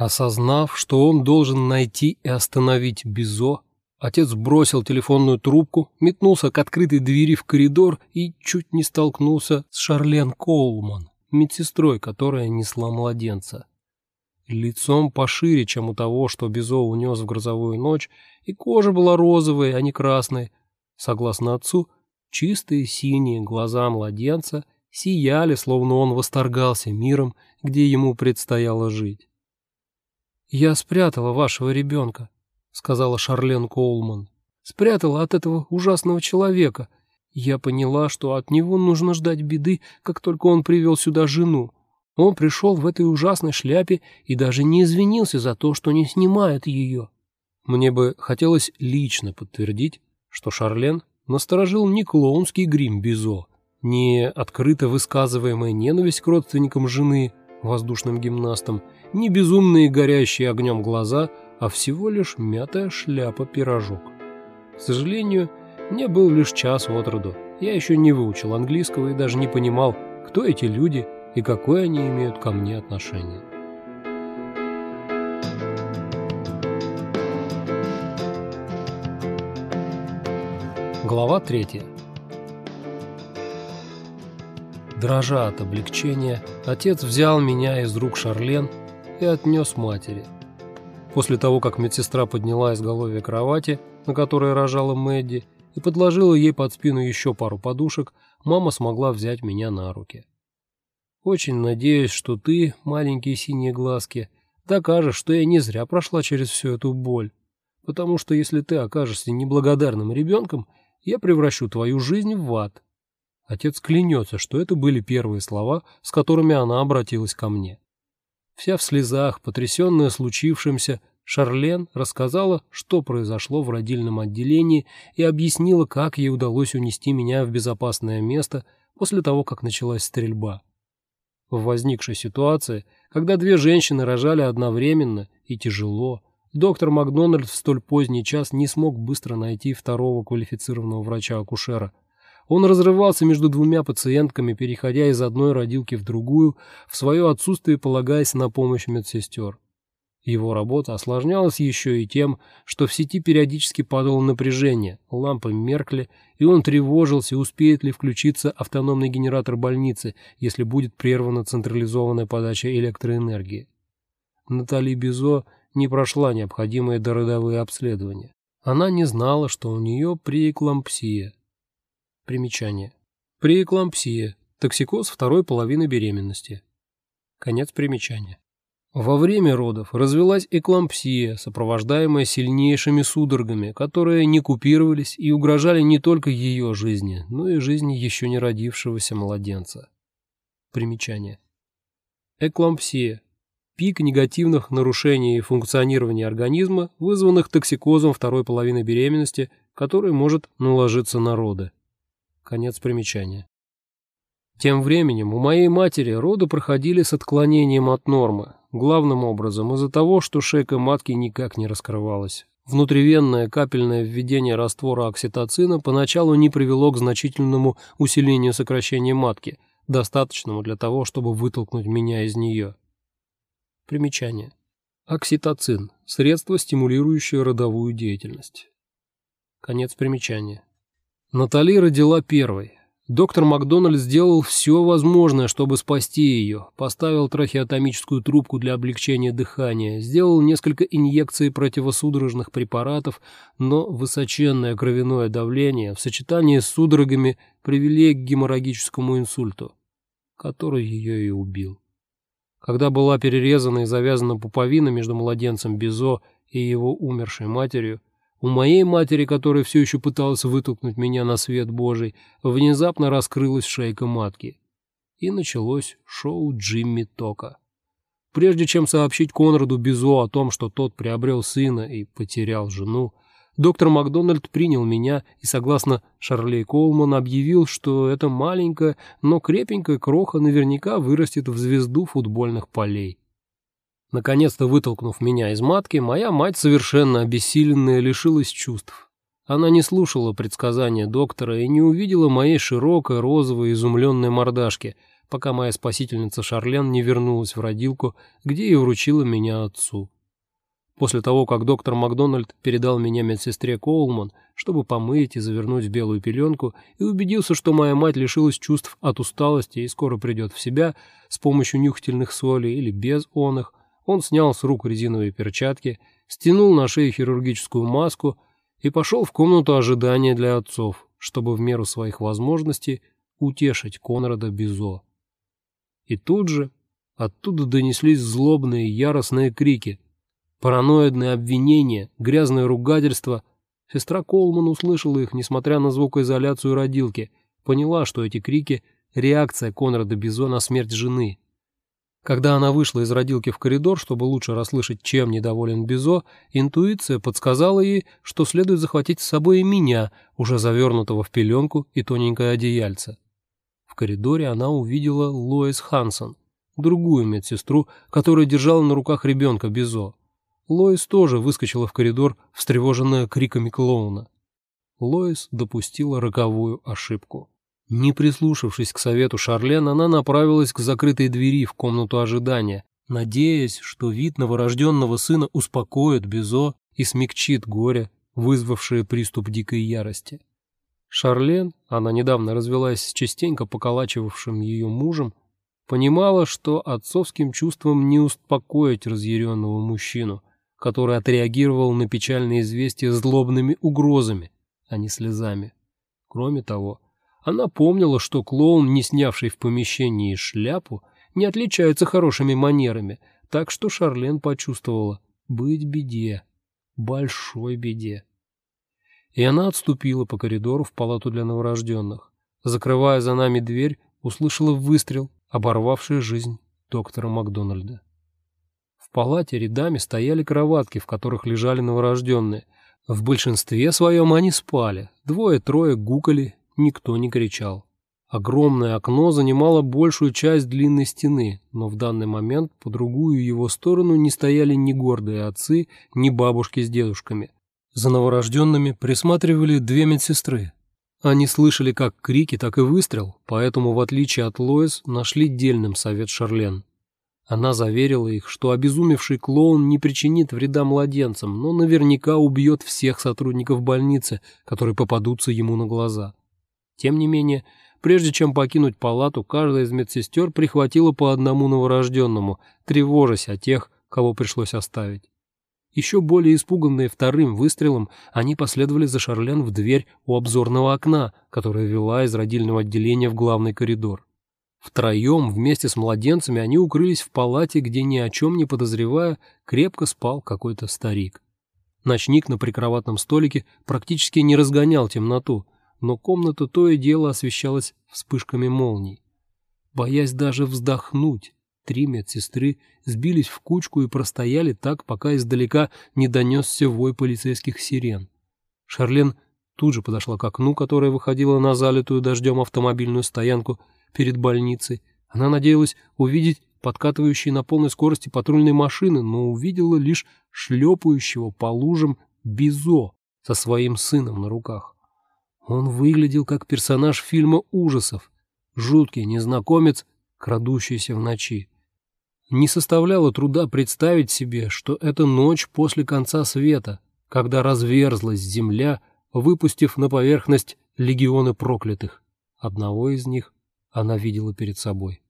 Осознав, что он должен найти и остановить Бизо, отец бросил телефонную трубку, метнулся к открытой двери в коридор и чуть не столкнулся с Шарлен Коулман, медсестрой, которая несла младенца. Лицом пошире, чем у того, что Бизо унес в грозовую ночь, и кожа была розовой, а не красной. Согласно отцу, чистые синие глаза младенца сияли, словно он восторгался миром, где ему предстояло жить. «Я спрятала вашего ребенка», — сказала Шарлен Коулман. «Спрятала от этого ужасного человека. Я поняла, что от него нужно ждать беды, как только он привел сюда жену. Он пришел в этой ужасной шляпе и даже не извинился за то, что не снимает ее». Мне бы хотелось лично подтвердить, что Шарлен насторожил не клоунский грим Бизо, не открыто высказываемая ненависть к родственникам жены, воздушным гимнастам, не безумные горящие огнем глаза, а всего лишь мятая шляпа-пирожок. К сожалению, мне был лишь час от роду. Я еще не выучил английского и даже не понимал, кто эти люди и какое они имеют ко мне отношение. Глава третья. Дрожа от облегчения, отец взял меня из рук Шарлен и отнес матери. После того, как медсестра подняла изголовье кровати, на которой рожала Мэдди, и подложила ей под спину еще пару подушек, мама смогла взять меня на руки. «Очень надеюсь, что ты, маленькие синие глазки, докажешь, что я не зря прошла через всю эту боль, потому что если ты окажешься неблагодарным ребенком, я превращу твою жизнь в ад». Отец клянется, что это были первые слова, с которыми она обратилась ко мне. Вся в слезах, потрясенная случившимся, Шарлен рассказала, что произошло в родильном отделении и объяснила, как ей удалось унести меня в безопасное место после того, как началась стрельба. В возникшей ситуации, когда две женщины рожали одновременно и тяжело, доктор Макдональд в столь поздний час не смог быстро найти второго квалифицированного врача-акушера – он разрывался между двумя пациентками, переходя из одной родилки в другую, в свое отсутствие полагаясь на помощь медсестер. Его работа осложнялась еще и тем, что в сети периодически падало напряжение, лампы меркли, и он тревожился, успеет ли включиться автономный генератор больницы, если будет прервана централизованная подача электроэнергии. Натали Бизо не прошла необходимые дородовые обследования. Она не знала, что у нее преэклампсия, Примечание. Преэклампсия. Токсикоз второй половины беременности. Конец примечания. Во время родов развелась эклампсия, сопровождаемая сильнейшими судорогами, которые не купировались и угрожали не только ее жизни, но и жизни еще не родившегося младенца. Примечание. Эклампсия. Пик негативных нарушений функционирования организма, вызванных токсикозом второй половины беременности, который может наложиться на роды. Конец примечания. Тем временем у моей матери роды проходили с отклонением от нормы, главным образом из-за того, что шейка матки никак не раскрывалась. Внутривенное капельное введение раствора окситоцина поначалу не привело к значительному усилению сокращения матки, достаточному для того, чтобы вытолкнуть меня из нее. Примечание. Окситоцин – средство, стимулирующее родовую деятельность. Конец примечания. Натали родила первой. Доктор Макдональд сделал все возможное, чтобы спасти ее. Поставил трахеотомическую трубку для облегчения дыхания, сделал несколько инъекций противосудорожных препаратов, но высоченное кровяное давление в сочетании с судорогами привели к геморрагическому инсульту, который ее и убил. Когда была перерезана и завязана пуповина между младенцем Бизо и его умершей матерью, у моей матери, которая все еще пыталась вытолкнуть меня на свет Божий, внезапно раскрылась шейка матки. И началось шоу Джимми Тока. Прежде чем сообщить Конраду Бизо о том, что тот приобрел сына и потерял жену, доктор Макдональд принял меня и, согласно Шарлей Колман, объявил, что эта маленькая, но крепенькая кроха наверняка вырастет в звезду футбольных полей. Наконец-то вытолкнув меня из матки, моя мать, совершенно обессиленная, лишилась чувств. Она не слушала предсказания доктора и не увидела моей широкой, розовой, изумленной мордашки, пока моя спасительница Шарлен не вернулась в родилку, где и вручила меня отцу. После того, как доктор Макдональд передал меня медсестре Коулман, чтобы помыть и завернуть в белую пеленку, и убедился, что моя мать лишилась чувств от усталости и скоро придет в себя с помощью нюхательных солей или без он их, он снял с рук резиновые перчатки, стянул на шею хирургическую маску и пошел в комнату ожидания для отцов, чтобы в меру своих возможностей утешить Конрада Бизо. И тут же оттуда донеслись злобные яростные крики – Параноидные обвинения, грязное ругательство. Сестра Колман услышала их, несмотря на звукоизоляцию родилки, поняла, что эти крики — реакция Конрада Бизо на смерть жены. Когда она вышла из родилки в коридор, чтобы лучше расслышать, чем недоволен Бизо, интуиция подсказала ей, что следует захватить с собой и меня, уже завернутого в пеленку и тоненькое одеяльце. В коридоре она увидела Лоис Хансон, другую медсестру, которая держала на руках ребенка Бизо. Лоис тоже выскочила в коридор, встревоженная криками клоуна. Лоис допустила роковую ошибку. Не прислушавшись к совету Шарлен, она направилась к закрытой двери в комнату ожидания, надеясь, что вид новорожденного сына успокоит Бизо и смягчит горе, вызвавшее приступ дикой ярости. Шарлен, она недавно развелась с частенько поколачивавшим ее мужем, понимала, что отцовским чувством не успокоить разъяренного мужчину – который отреагировал на печальные известия злобными угрозами, а не слезами. Кроме того, она помнила, что клоун, не снявший в помещении шляпу, не отличается хорошими манерами, так что Шарлен почувствовала быть беде, большой беде. И она отступила по коридору в палату для новорожденных. Закрывая за нами дверь, услышала выстрел, оборвавший жизнь доктора Макдональда. В палате рядами стояли кроватки, в которых лежали новорожденные. В большинстве своем они спали. Двое-трое гукали, никто не кричал. Огромное окно занимало большую часть длинной стены, но в данный момент по другую его сторону не стояли ни гордые отцы, ни бабушки с дедушками. За новорожденными присматривали две медсестры. Они слышали как крики, так и выстрел, поэтому, в отличие от Лоис, нашли дельным совет Шарлен. Она заверила их, что обезумевший клоун не причинит вреда младенцам, но наверняка убьет всех сотрудников больницы, которые попадутся ему на глаза. Тем не менее, прежде чем покинуть палату, каждая из медсестер прихватила по одному новорожденному, тревожась о тех, кого пришлось оставить. Еще более испуганные вторым выстрелом, они последовали за Шарлен в дверь у обзорного окна, которая вела из родильного отделения в главный коридор. Втроем вместе с младенцами они укрылись в палате, где ни о чем не подозревая, крепко спал какой-то старик. Ночник на прикроватном столике практически не разгонял темноту, но комната то и дело освещалась вспышками молний. Боясь даже вздохнуть, три медсестры сбились в кучку и простояли так, пока издалека не донесся вой полицейских сирен. Шарлен тут же подошла к окну, которое выходило на залитую дождем автомобильную стоянку, перед больницей. Она надеялась увидеть подкатывающие на полной скорости патрульные машины, но увидела лишь шлепающего по лужам Бизо со своим сыном на руках. Он выглядел как персонаж фильма ужасов, жуткий незнакомец, крадущийся в ночи. Не составляло труда представить себе, что это ночь после конца света, когда разверзлась земля, выпустив на поверхность легионы проклятых. Одного из них она видела перед собой.